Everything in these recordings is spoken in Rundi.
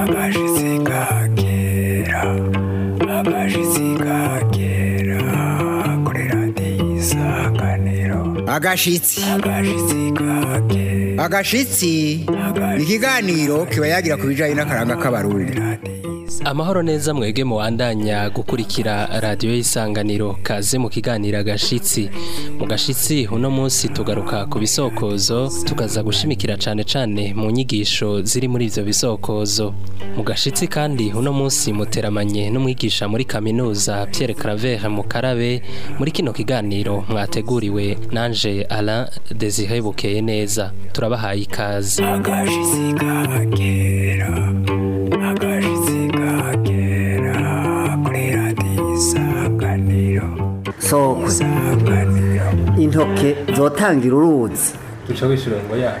Abajisi kakera, abajisi kakera, kuri radiyo Agashitsi. Agashitsi kakera. Ikiganiro kiba yagira ku bijyanye n'akaranga k'abarundi. amahoro neza mwebwe muwandanya gukurikira radiyo y'isanganiro kaze mu kiganiro agashitsi mu gashitsi uno munsi tugaruka ku bisokozo tukaza gushimikira cyane cyane mu nyigisho ziri muri ibyo bisokozo mu gashitsi kandi uno munsi muteramanye n'umwigisha muri kaminuza Pierre Claver mu karabe muri kino kiganiro mwateguriwe nanje Alain Desire Bukeye neza turabahaye ikaze agashitsi kagera soko intoke zotangira uruzi duca wishyura ngo yawe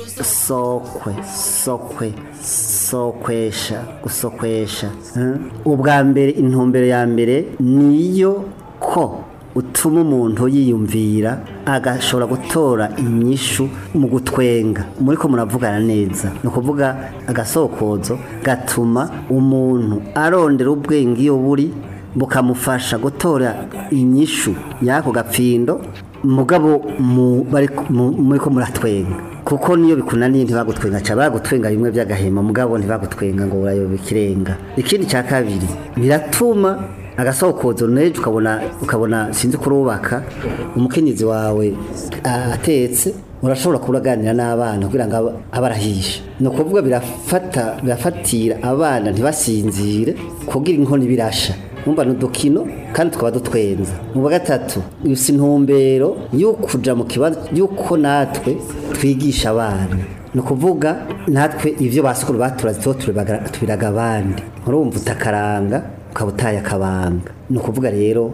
sokwe sokwe sokwesha gusokwesha ubwa mbere intumbero ya mbere niyo ko utuma umuntu yiyumvira agashobora gutora inyishu mu gutwenga muri ko muravugana neza ni ukuvuga agasokozo gatuma umuntu arondera ubwenge iyo buri bukamufasha gutora inyishu y'ako gapfindo mugabo muri ko muratwenga kuko niyo bikunaniye ntibagutwenga cyangwa bagutwenga bimwe by'agahema mugabo ntibagutwenga ngo urayobe ikirenga ikindi cya kabiri biratuma agasokozo n'ejo ukabona ukabona sinzi kurubaka urubaka umukenyezi wawe atetse urashobora kubaganira n'abana kugira ngo abe arahishe ni ukuvuga birafata birafatira abana ntibasinzire kugira inkoni birasha. mwumva ni udukino kandi tukaba dutwenza mu wa gatatu gusa intumbero yo kujya mu kibazo y'uko natwe twigisha abana ni ukuvuga natwe ibyo basukuru baturaze tuba tubiraga abandi murumva utakaranga ukaba akabanga ni ukuvuga rero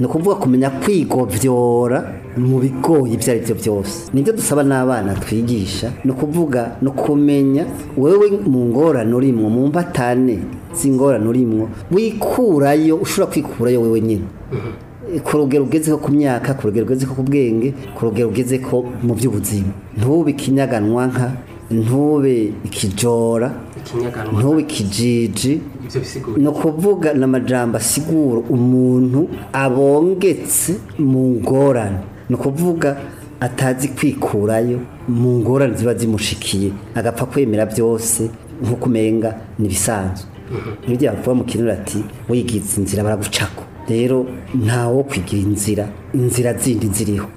ni ukuvuga kumenya kwigobyora mu bigoyi ibyo ari byo byose nibyo dusaba n'abana twigisha ni ukuvuga ni ukumenya wewe mu ngorane urimwo mu mbatane z'ingorane urimwo wikurayo ushobora kwikurayo wewe nyine hmm. ku rugero ugeze ko ku myaka ku rugero ugeze ko ku bwenge ku rugero ugeze ko mu by'ubuzima ntube ikinyaganwa nka ntube ikijora ntube ikijiji ni ukuvuga ni amajyamba asigura umuntu abongetse mu ngorane ni ukuvuga atazi kwikurayo mu ngorane ziba zimushikiye agapfa kwemera byose nk'uko umenga ni ibisanzwe mm-hmm. ntibijya bavuga mu kintu ati wigize inzira baragucako rero ntawo kwigira inzira inzira zindi ziriho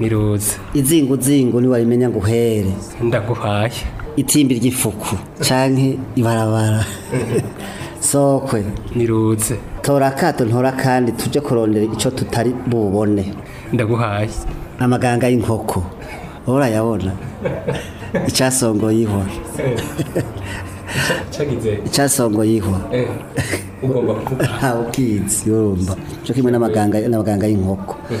miruzi izingu zingu ntiwarimenya ngo uhere ndaguhaye itimbi ry'ifuku canke ibarabara sokwe miruzi tora akato ntora kandi tujye kurondera icyo tutari bubone ndaguhaye amaganga y'inkoko urayabona icyasongoye ihora icyasongoye iho ntawe eh, ukizi urumva cyo kimwe n'abaganga y'inkoko eh.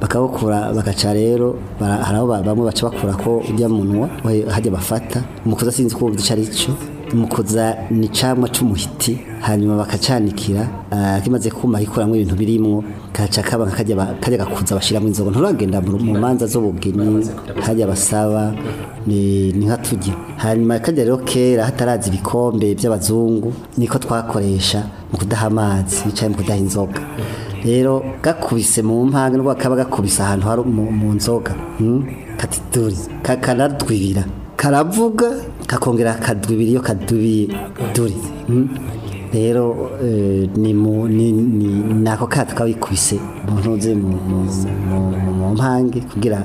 bakabukura bagaca rero hari aho bamwe baca bakura ko ujya munwa hajya bafata umukuza sinzi ko ubu ari cyo mukoza ni icamwa c'umuhiti hanyuma bakacanikira eh, kimaze kuma ikoramwo ibintu birimo kaca kaba karya gakuza bashiramwo inzoga nturagenda mu manza z'ubugeni hajya basaba ni nka tujya hanyuma karya rero kera hataraza ibikombe by'abazungu niko twakoresha mu kudaha amazi bicaye mu kudaha inzoga rero gakubise mu mpanga n'ubwo kaba gakubise ahantu hari mu nzoga hmm? katituri kanadwibira karavuga kakongera kadubiri iyo kadubiye duri hmm? rero eh, ni ako kato kabikubise mu ntuze mu mpange kugira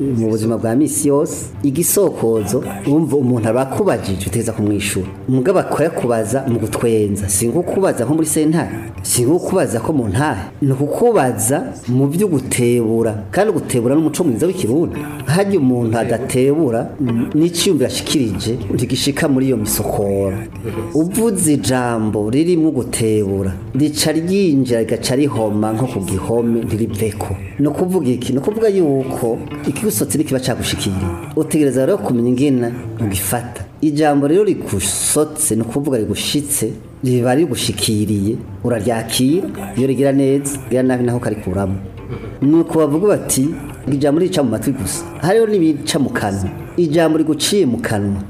mu buzima bwa misi yose igisokozo wumva umuntu abakubajije uteza kumwishyura umugabo akora kubaza mu gutwenza si kubaza nko muri sentare si kubaza ko mu ntahe ni ukukubaza mu byo gutebura kandi gutebura n'umuco mwiza w'ikirundi hajya umuntu adatebura n'icyiyumviro ashikirije ntigishika muri iyo misokora uvuze ijambo ririmo gutebura rica ryinjira rigaca rihoma nko ku gihome ntiriveko ni ukuvuga iki ni ukuvuga yuko iki kibusotse nikiba cagushikiriye utegereza rero kumenya ingene ugifata ijambo rero rigusotse ni ukuvuga rigushitse riba rigushikiriye uraryakira iyo rigira neza rigira nabi naho ukarikuramo ni uko bavuga bati ijambo rica mu matwi gusa hariho n'ibica mu kanwa ijambo riguciye mu kanwa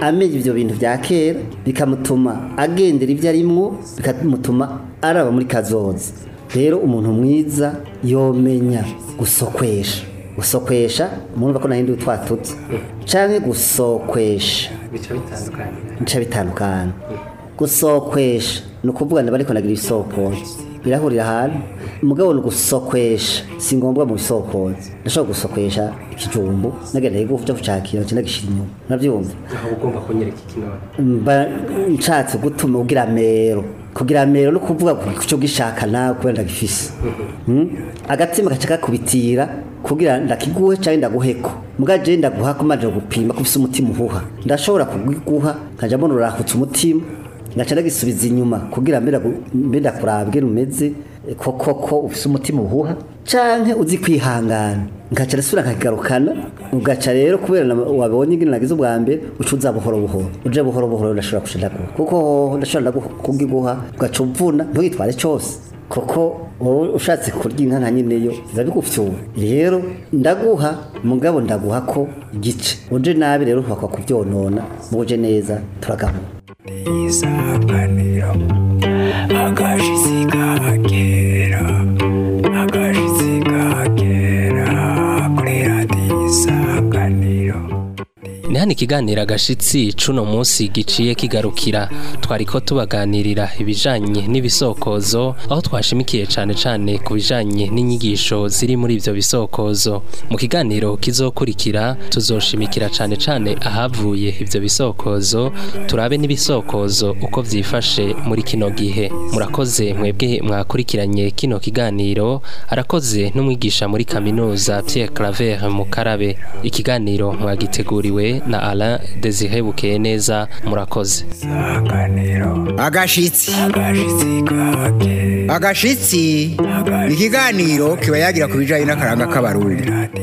amenya ibyo bintu bya kera bikamutuma agendera ibyo arimwo bikamutuma araba muri kazoza rero umuntu mwiza yomenya gusokwesha gusokwesha murumva ko nahindura utwatuti cyangwa gusokwesha bica bitandukana gusokwesha ni ukuvuga ndaba ariko nagira ibisokozo birahurira ahantu mugabo ni ugusokwesha si ngombwa mu bisokozo nashobora gusokwesha ikijumbu nagenda rero ujya gucakira cyangwa gushyira inyuma nabyumva ugomba kunyereka ikinoni mba nshatse gutuma ugira amero kugira amero no kuvuga ku cyo gishaka nawe kubera ndagifise mhm. hmm? agatsima gaca kakubitira kugira ndakiguhe cyangwa ndaguheko muganje ndaguha kumaje gupima kufise umutima uhuha ndashobora kugikuha nkaja mbona urahutse umutima ngaca ndagisubiza inyuma kugira mbe ndakurabwe rumeze koko eh, ko ufise umutima uhuha canke uzi kwihangana ngaca ndasubira nkakigarukana ugaca rero kubera wabonye ingene nagize ubwa mbere uca buhoro buhoro uje buhoro buhoro ndashobora kuca kuko ndashobora kugiguha ugaca uvuna ntugitware cyose. koko wowe ushatse kurya inka nka nyineyo zabigupfura rero ndaguha mugabo ndaguha ko igice uje nabi rero ntubakwa kubyonona muje neza turagabura neza paniro agashyiga ni hano ikiganiro cuno munsi giciye kigarukira twari ko tubaganirira ibijanye n'ibisokozo aho twashimikiye cyane cyane ku bijyanye n'inyigisho ziri muri ibyo bisokozo mu kiganiro kizokurikira tuzoshimikira cyane cyane ahavuye ibyo bisokozo turabe n'ibisokozo uko byifashe muri kino gihe murakoze mwebwe mwakurikiranye kino kiganiro arakoze n'umwigisha muri kaminuza Pierre Claver Mukarabe ikiganiro mwagiteguriwe na Alain Desire bukeye neza murakoze agashitsi agashitsi ikiganiro kiba yagira ku bijyanye n'akaranga k'abarundi